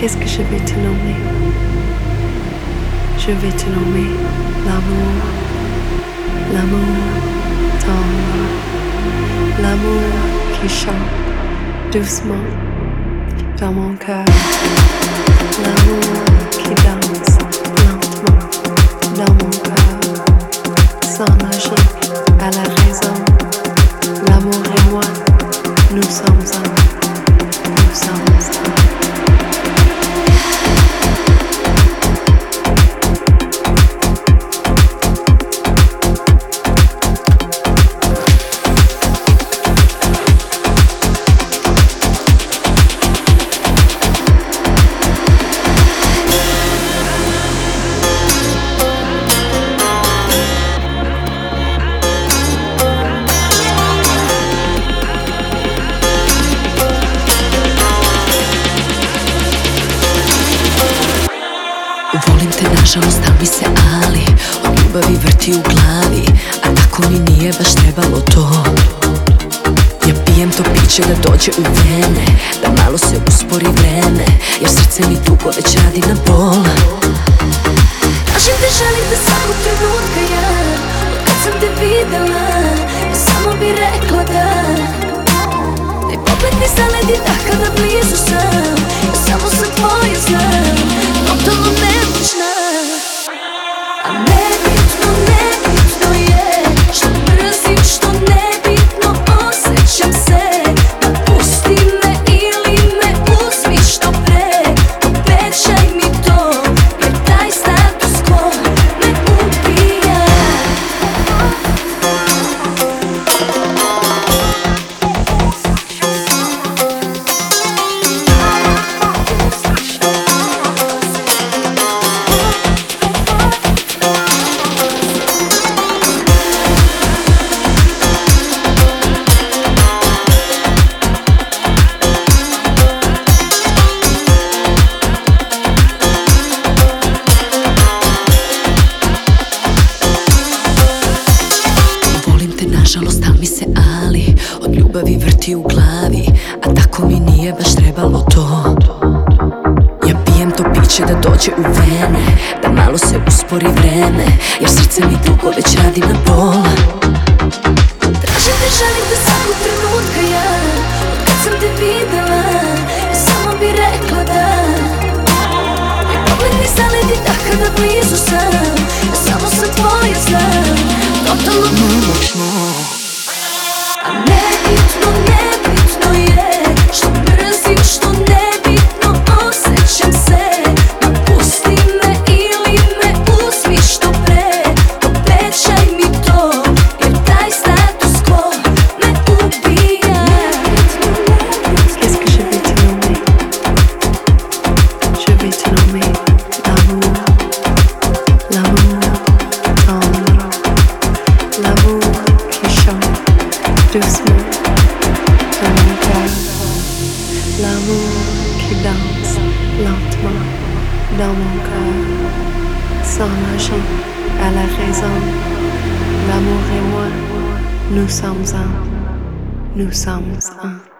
Qu'est-ce que je vais te nommer? Je vais te nommer l'amour, l'amour tendre, l'amour qui chante doucement dans mon cœur, l'amour qui danse lentement dans mon cœur, sans magie à la raison. L'amour et moi, nous sommes un. Nous sommes un. Volim te nažalost, al mi se ali. Od ljubavi vrti u glavi A tako mi nije baš trebalo to. Ja pijem to piće da dođe u vene Da malo se uspori vreme Jer srce mi dugo već radi na bol. Kažem te želim te svakog trenutka ja Od kad sam te videla Ja samo bi rekla da. Taj pogled mi zaledi da blizu sam Ja samo sam vrti u glavi A tako mi nije baš trebalo to. Ja pijem to piće da dođe u vene Da malo se uspori vreme Jer srce mi dugo već radi na bol. Tražim te, želim te svakog trenutka ja Od kad sam te videla Ja samo bi rekla da. Taj pogled mi zaledi da kada blizu sam Ja samo sam tvoja znam Totalno nemoćno A nebitno, nebitno l'amour, qui chante doucement l'amour qui danse lentement dans mon cœur, magie à la raison. L'amour et moi, nous sommes un, nous sommes un.